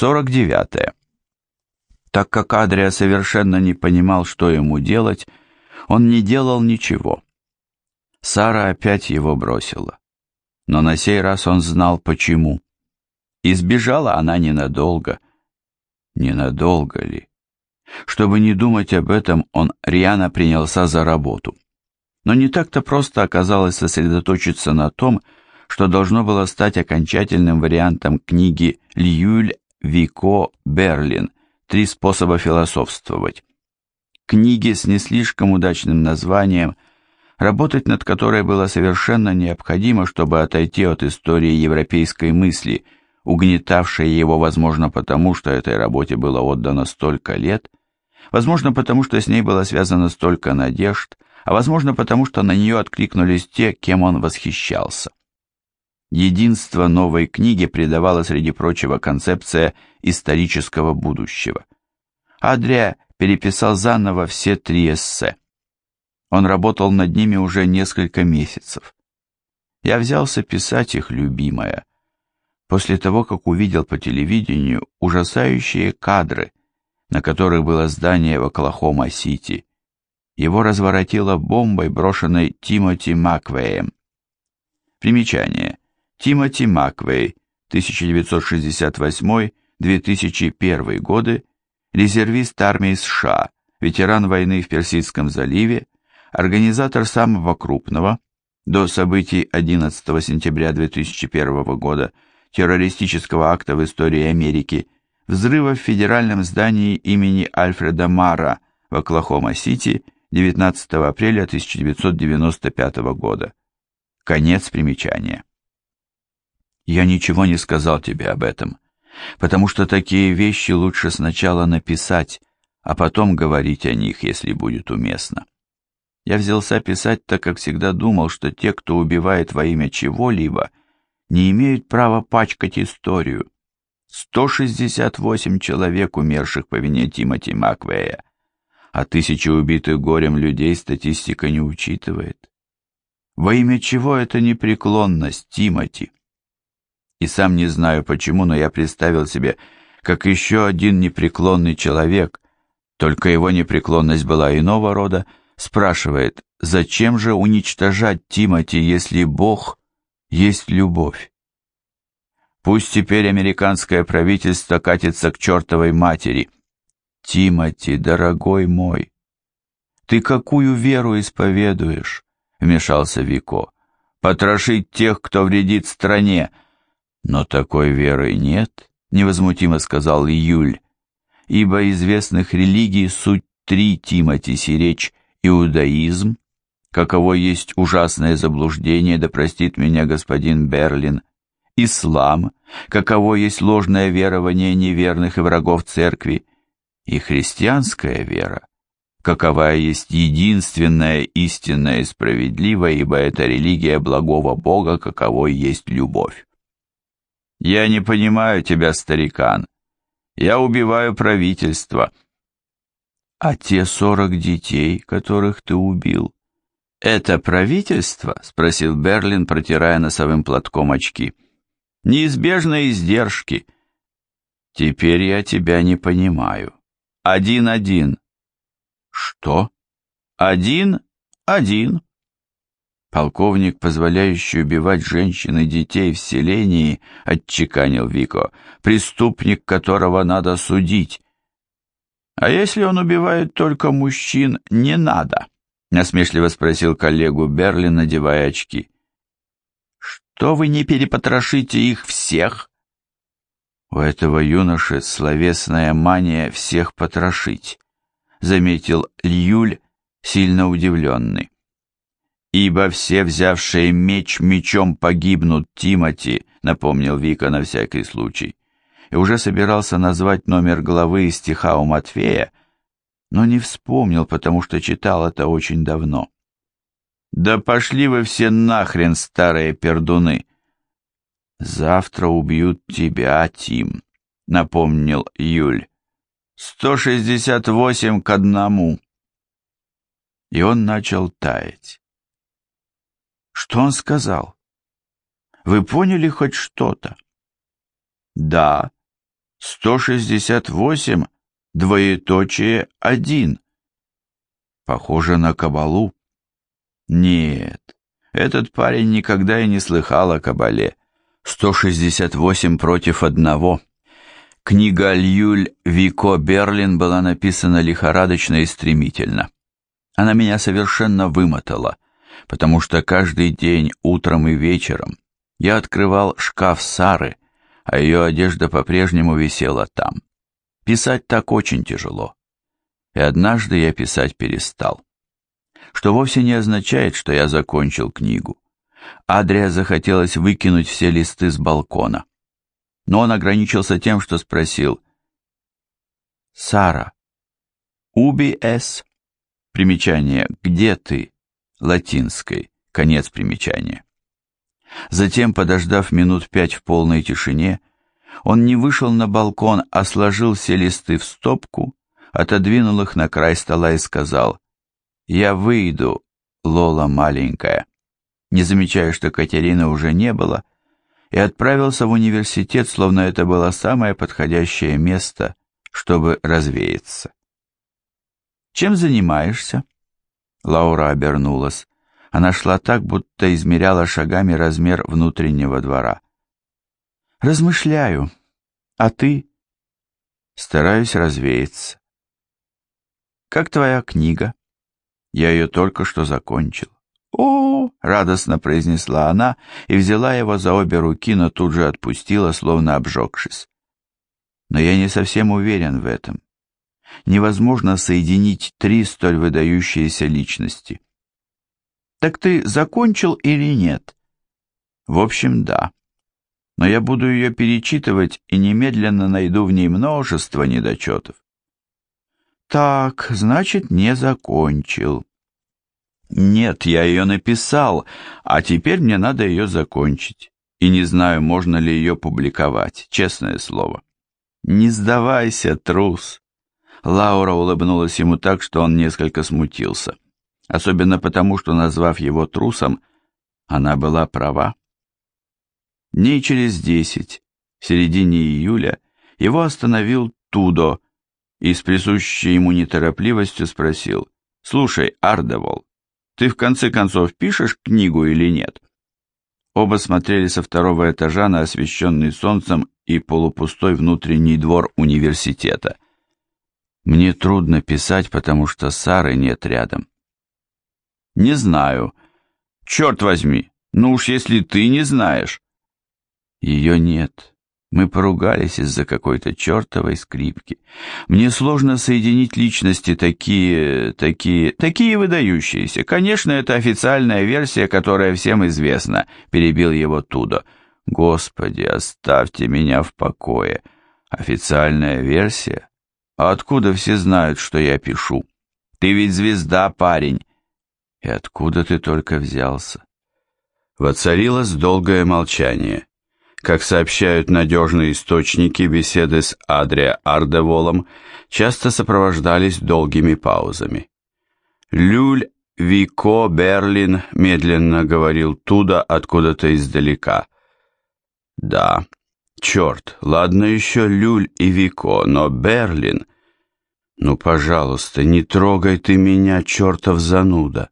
49. Так как Адрия совершенно не понимал, что ему делать, он не делал ничего. Сара опять его бросила. Но на сей раз он знал, почему. Избежала она ненадолго. Ненадолго ли? Чтобы не думать об этом, он рьяно принялся за работу. Но не так-то просто оказалось сосредоточиться на том, что должно было стать окончательным вариантом книги Льюль Вико Берлин «Три способа философствовать». Книги с не слишком удачным названием, работать над которой было совершенно необходимо, чтобы отойти от истории европейской мысли, угнетавшей его, возможно, потому, что этой работе было отдано столько лет, возможно, потому, что с ней было связано столько надежд, а возможно, потому, что на нее откликнулись те, кем он восхищался. Единство новой книги придавала, среди прочего, концепция исторического будущего. Адрия переписал заново все три эссе. Он работал над ними уже несколько месяцев. Я взялся писать их, любимая, после того, как увидел по телевидению ужасающие кадры, на которых было здание в Оклахома-Сити. Его разворотило бомбой, брошенной Тимоти Маквеем. Примечание. Тимоти Маквей, 1968-2001 годы, резервист армии США, ветеран войны в Персидском заливе, организатор самого крупного, до событий 11 сентября 2001 года, террористического акта в истории Америки, взрыва в федеральном здании имени Альфреда Мара в Оклахома-Сити 19 апреля 1995 года. Конец примечания. Я ничего не сказал тебе об этом, потому что такие вещи лучше сначала написать, а потом говорить о них, если будет уместно. Я взялся писать, так как всегда думал, что те, кто убивает во имя чего-либо, не имеют права пачкать историю. 168 человек, умерших по вине Тимоти Маквея, а тысячи убитых горем людей статистика не учитывает. Во имя чего эта непреклонность, Тимоти? И сам не знаю почему, но я представил себе, как еще один непреклонный человек, только его непреклонность была иного рода, спрашивает, зачем же уничтожать Тимати, если Бог есть любовь? Пусть теперь американское правительство катится к чертовой матери. Тимати, дорогой мой, ты какую веру исповедуешь? Вмешался Вико. Потрошить тех, кто вредит стране, но такой веры нет, невозмутимо сказал Июль, ибо известных религий суть три Тимати сиречь иудаизм, каково есть ужасное заблуждение, да простит меня господин Берлин, ислам, каково есть ложное верование неверных и врагов церкви, и христианская вера, какова есть единственная истинная и справедливая, ибо это религия благого Бога, каковой есть любовь. Я не понимаю тебя, старикан. Я убиваю правительство. А те сорок детей, которых ты убил, это правительство? Спросил Берлин, протирая носовым платком очки. Неизбежные издержки. Теперь я тебя не понимаю. Один-один. Что? Один-один. Полковник, позволяющий убивать женщин и детей в селении, отчеканил Вико, преступник, которого надо судить. А если он убивает только мужчин, не надо, насмешливо спросил коллегу Берлин, надевая очки. Что вы не перепотрошите их всех? У этого юноши словесная мания всех потрошить, заметил Льюль, сильно удивленный. «Ибо все, взявшие меч, мечом погибнут, Тимати», — напомнил Вика на всякий случай. И уже собирался назвать номер главы из стиха у Матфея, но не вспомнил, потому что читал это очень давно. «Да пошли вы все нахрен, старые пердуны!» «Завтра убьют тебя, Тим», — напомнил Юль. «Сто шестьдесят восемь к одному». И он начал таять. Что он сказал? Вы поняли хоть что-то? Да. 168, двоеточие, один. Похоже на кабалу. Нет, этот парень никогда и не слыхал о кабале. 168 против одного. Книга Льюль Вико Берлин была написана лихорадочно и стремительно. Она меня совершенно вымотала, потому что каждый день, утром и вечером, я открывал шкаф Сары, а ее одежда по-прежнему висела там. Писать так очень тяжело. И однажды я писать перестал. Что вовсе не означает, что я закончил книгу. Адрия захотелось выкинуть все листы с балкона. Но он ограничился тем, что спросил. «Сара, уби эс?» Примечание «Где ты?» Латинской. Конец примечания. Затем, подождав минут пять в полной тишине, он не вышел на балкон, а сложил все листы в стопку, отодвинул их на край стола и сказал «Я выйду, Лола маленькая», не замечая, что Катерины уже не было, и отправился в университет, словно это было самое подходящее место, чтобы развеяться. «Чем занимаешься?» Лаура обернулась. Она шла так, будто измеряла шагами размер внутреннего двора. «Размышляю. А ты?» «Стараюсь развеяться». «Как твоя книга?» «Я ее только что закончил». «О!» — радостно произнесла она и взяла его за обе руки, но тут же отпустила, словно обжегшись. «Но я не совсем уверен в этом. Невозможно соединить три столь выдающиеся личности». Так ты закончил или нет? В общем, да. Но я буду ее перечитывать и немедленно найду в ней множество недочетов. Так, значит, не закончил. Нет, я ее написал, а теперь мне надо ее закончить. И не знаю, можно ли ее публиковать, честное слово. Не сдавайся, трус. Лаура улыбнулась ему так, что он несколько смутился особенно потому, что, назвав его трусом, она была права. Дней через десять, в середине июля, его остановил Тудо и с присущей ему неторопливостью спросил, «Слушай, Ардевол, ты в конце концов пишешь книгу или нет?» Оба смотрели со второго этажа на освещенный солнцем и полупустой внутренний двор университета. «Мне трудно писать, потому что Сары нет рядом. Не знаю. Черт возьми, ну уж если ты не знаешь. Ее нет. Мы поругались из-за какой-то чертовой скрипки. Мне сложно соединить личности такие, такие, такие выдающиеся. Конечно, это официальная версия, которая всем известна, перебил его Тудо. Господи, оставьте меня в покое. Официальная версия? А откуда все знают, что я пишу? Ты ведь звезда, парень. И откуда ты только взялся? Воцарилось долгое молчание. Как сообщают надежные источники, беседы с Адриа Ардеволом часто сопровождались долгими паузами. Люль Вико Берлин медленно говорил туда, откуда-то издалека. Да, черт, ладно еще Люль и Вико, но Берлин... Ну, пожалуйста, не трогай ты меня, чертов зануда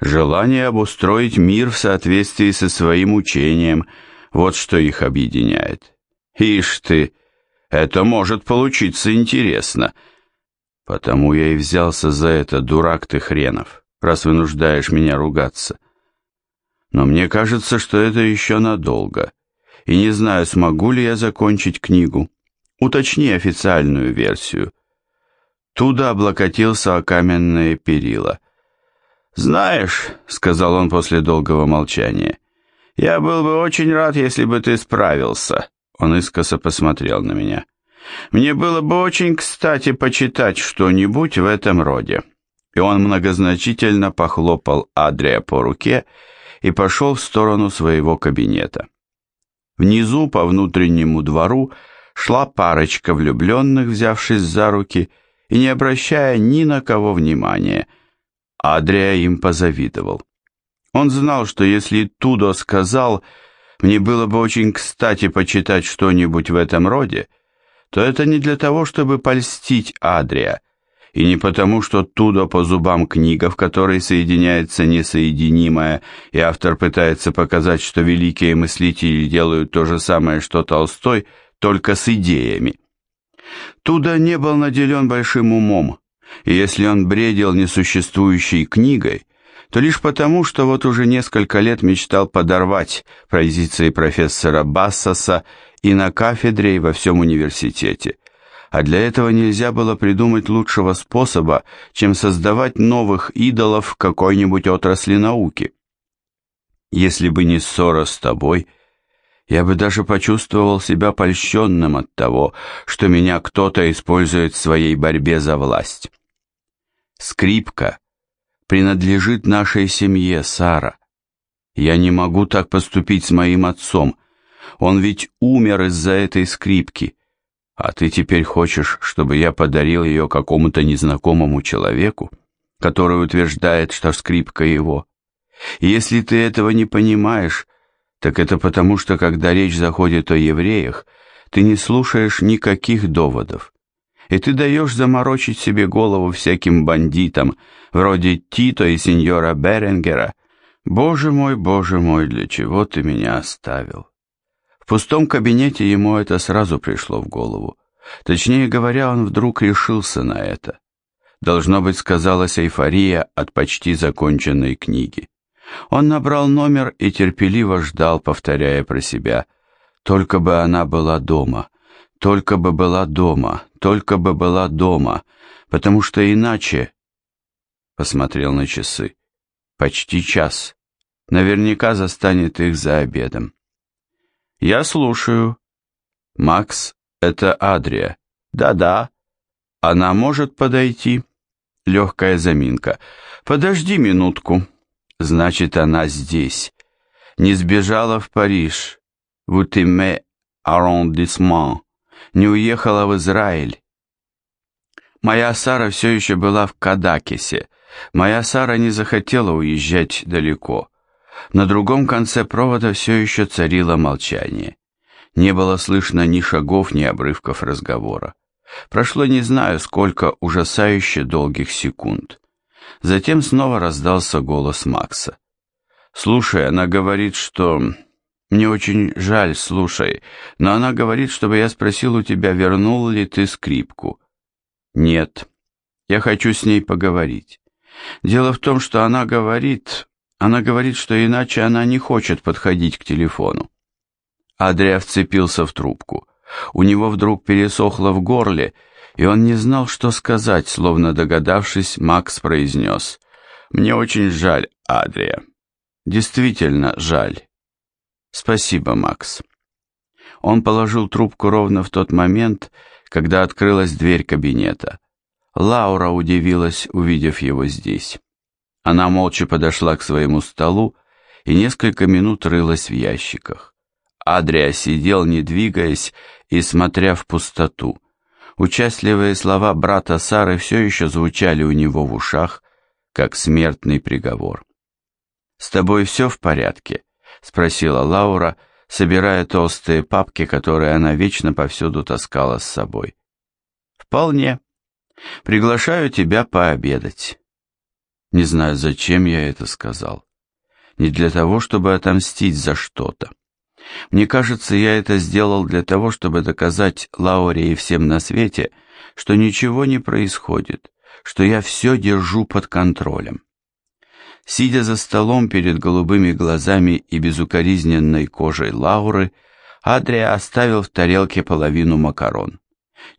желание обустроить мир в соответствии со своим учением, вот что их объединяет. Ишь ты, это может получиться интересно. Потому я и взялся за это, дурак ты хренов, раз вынуждаешь меня ругаться. Но мне кажется, что это еще надолго, и не знаю, смогу ли я закончить книгу. Уточни официальную версию. Туда облокотился о каменные перила — «Знаешь», — сказал он после долгого молчания, — «я был бы очень рад, если бы ты справился». Он искоса посмотрел на меня. «Мне было бы очень кстати почитать что-нибудь в этом роде». И он многозначительно похлопал Адрия по руке и пошел в сторону своего кабинета. Внизу, по внутреннему двору, шла парочка влюбленных, взявшись за руки и не обращая ни на кого внимания — Адрия им позавидовал. Он знал, что если Тудо сказал, мне было бы очень кстати почитать что-нибудь в этом роде, то это не для того, чтобы польстить Адрия, и не потому, что тудо по зубам книга, в которой соединяется несоединимое, и автор пытается показать, что великие мыслители делают то же самое, что Толстой, только с идеями. Туда не был наделен большим умом, и если он бредил несуществующей книгой, то лишь потому, что вот уже несколько лет мечтал подорвать позиции профессора Бассоса и на кафедре, и во всем университете. А для этого нельзя было придумать лучшего способа, чем создавать новых идолов в какой-нибудь отрасли науки. Если бы не ссора с тобой, я бы даже почувствовал себя польщенным от того, что меня кто-то использует в своей борьбе за власть. Скрипка принадлежит нашей семье, Сара. Я не могу так поступить с моим отцом. Он ведь умер из-за этой скрипки. А ты теперь хочешь, чтобы я подарил ее какому-то незнакомому человеку, который утверждает, что скрипка его? Если ты этого не понимаешь, так это потому, что когда речь заходит о евреях, ты не слушаешь никаких доводов и ты даешь заморочить себе голову всяким бандитам, вроде Тито и сеньора Беренгера. Боже мой, боже мой, для чего ты меня оставил? Пустом кабинете ему это сразу пришло в голову. Точнее говоря, он вдруг решился на это. Должно быть, сказалась эйфория от почти законченной книги. Он набрал номер и терпеливо ждал, повторяя про себя. Только бы она была дома, только бы была дома, только бы была дома, потому что иначе... Посмотрел на часы. Почти час. Наверняка застанет их за обедом. Я слушаю. Макс, это Адрия. Да-да. Она может подойти? Легкая заминка. Подожди минутку. Значит, она здесь. Не сбежала в Париж. В Утиме аррондисмент не уехала в Израиль. Моя Сара все еще была в Кадакисе. Моя Сара не захотела уезжать далеко. На другом конце провода все еще царило молчание. Не было слышно ни шагов, ни обрывков разговора. Прошло не знаю сколько ужасающе долгих секунд. Затем снова раздался голос Макса. «Слушай, она говорит, что мне очень жаль, слушай, но она говорит, чтобы я спросил у тебя, вернул ли ты скрипку. Нет, я хочу с ней поговорить. Дело в том, что она говорит, она говорит, что иначе она не хочет подходить к телефону. Адрия вцепился в трубку. У него вдруг пересохло в горле, и он не знал, что сказать, словно догадавшись, Макс произнес. «Мне очень жаль, Адрия. Действительно жаль. «Спасибо, Макс». Он положил трубку ровно в тот момент, когда открылась дверь кабинета. Лаура удивилась, увидев его здесь. Она молча подошла к своему столу и несколько минут рылась в ящиках. Адрия сидел, не двигаясь и смотря в пустоту. Участливые слова брата Сары все еще звучали у него в ушах, как смертный приговор. «С тобой все в порядке?» — спросила Лаура, собирая толстые папки, которые она вечно повсюду таскала с собой. «Вполне. Приглашаю тебя пообедать». Не знаю, зачем я это сказал. Не для того, чтобы отомстить за что-то. Мне кажется, я это сделал для того, чтобы доказать Лауре и всем на свете, что ничего не происходит, что я все держу под контролем. Сидя за столом перед голубыми глазами и безукоризненной кожей Лауры, Адрия оставил в тарелке половину макарон.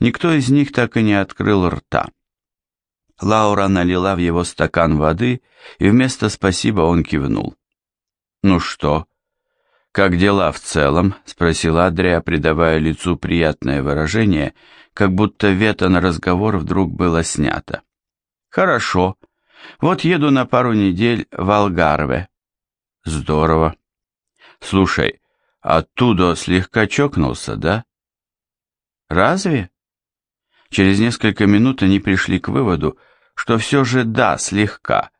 Никто из них так и не открыл рта. Лаура налила в его стакан воды, и вместо «спасибо» он кивнул. «Ну что, как дела в целом?» — спросил Адрия, придавая лицу приятное выражение, как будто вето на разговор вдруг было снято. «Хорошо», вот еду на пару недель в Алгарве. Здорово. Слушай, оттуда слегка чокнулся, да? Разве? Через несколько минут они пришли к выводу, что все же да, слегка,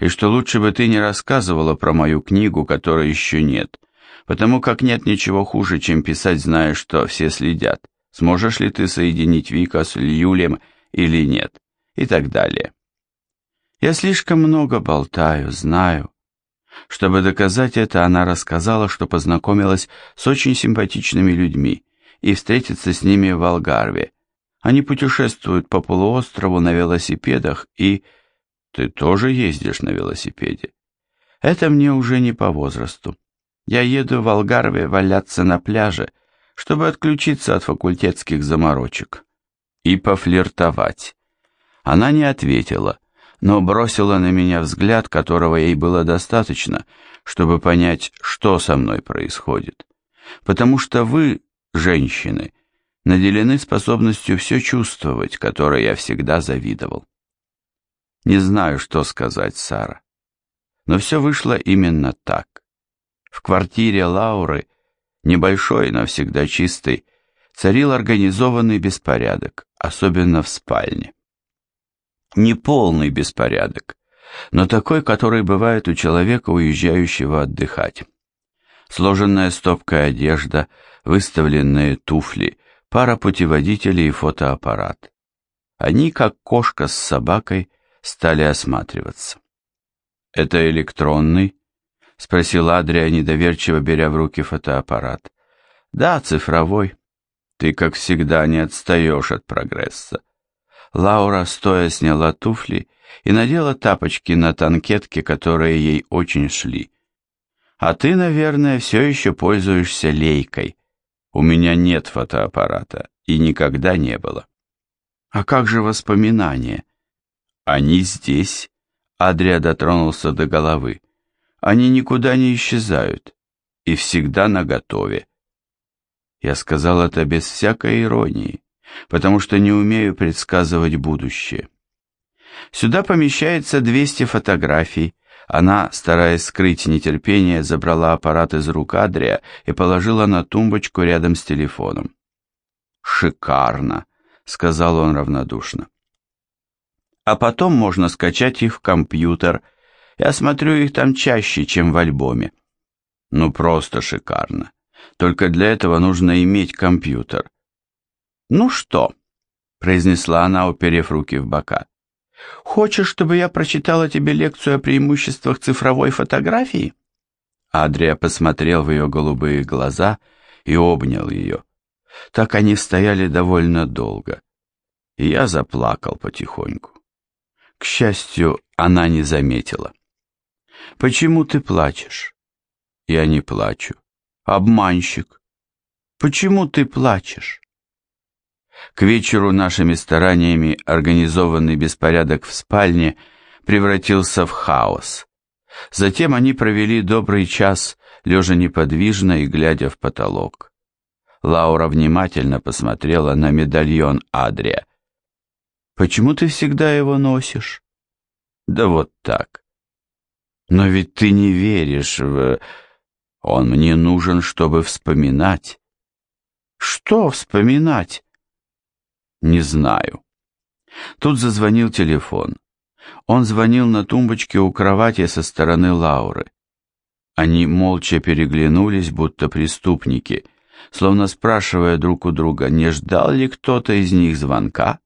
и что лучше бы ты не рассказывала про мою книгу, которой еще нет, потому как нет ничего хуже, чем писать, зная, что все следят. сможешь ли ты соединить Вика с Льюлем или нет, и так далее. Я слишком много болтаю, знаю. Чтобы доказать это, она рассказала, что познакомилась с очень симпатичными людьми и встретится с ними в Алгарве. Они путешествуют по полуострову на велосипедах и... Ты тоже ездишь на велосипеде? Это мне уже не по возрасту. Я еду в Алгарве валяться на пляже, чтобы отключиться от факультетских заморочек и пофлиртовать. Она не ответила, но бросила на меня взгляд, которого ей было достаточно, чтобы понять, что со мной происходит. Потому что вы, женщины, наделены способностью все чувствовать, которой я всегда завидовал. Не знаю, что сказать, Сара. Но все вышло именно так. В квартире Лауры, небольшой, но всегда чистой, царил организованный беспорядок, особенно в спальне. Не полный беспорядок, но такой, который бывает у человека, уезжающего отдыхать. Сложенная стопка одежда, выставленные туфли, пара путеводителей и фотоаппарат. Они, как кошка с собакой, стали осматриваться. «Это электронный?» — спросил Адрия, недоверчиво беря в руки фотоаппарат. «Да, цифровой. Ты, как всегда, не отстаешь от прогресса». Лаура стоя сняла туфли и надела тапочки на танкетке, которые ей очень шли. «А ты, наверное, все еще пользуешься лейкой. У меня нет фотоаппарата и никогда не было». «А как же воспоминания?» «Они здесь», Адрия дотронулся до головы. Они никуда не исчезают и всегда наготове. Я сказал это без всякой иронии, потому что не умею предсказывать будущее. Сюда помещается 200 фотографий. Она, стараясь скрыть нетерпение, забрала аппарат из рук Адрия и положила на тумбочку рядом с телефоном. «Шикарно», — сказал он равнодушно а потом можно скачать их в компьютер. Я смотрю их там чаще, чем в альбоме. Ну, просто шикарно. Только для этого нужно иметь компьютер. Ну что, произнесла она, уперев руки в бока. Хочешь, чтобы я прочитала тебе лекцию о преимуществах цифровой фотографии? Адрия посмотрел в ее голубые глаза и обнял ее. Так они стояли довольно долго, и я заплакал потихоньку. К счастью, она не заметила. «Почему ты плачешь?» «Я не плачу. Обманщик. Почему ты плачешь?» К вечеру нашими стараниями организованный беспорядок в спальне превратился в хаос. Затем они провели добрый час, лежа неподвижно и глядя в потолок. Лаура внимательно посмотрела на медальон Адрия, Почему ты всегда его носишь? Да вот так. Но ведь ты не веришь в... Он мне нужен, чтобы вспоминать. Что вспоминать? Не знаю. Тут зазвонил телефон. Он звонил на тумбочке у кровати со стороны Лауры. Они молча переглянулись, будто преступники, словно спрашивая друг у друга, не ждал ли кто-то из них звонка.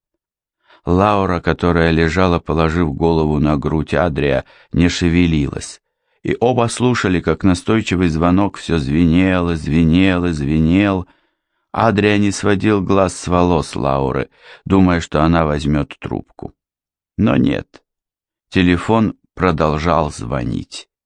Лаура, которая лежала, положив голову на грудь Адрия, не шевелилась. И оба слушали, как настойчивый звонок все звенел и звенел и звенел. Адрия не сводил глаз с волос Лауры, думая, что она возьмет трубку. Но нет. Телефон продолжал звонить.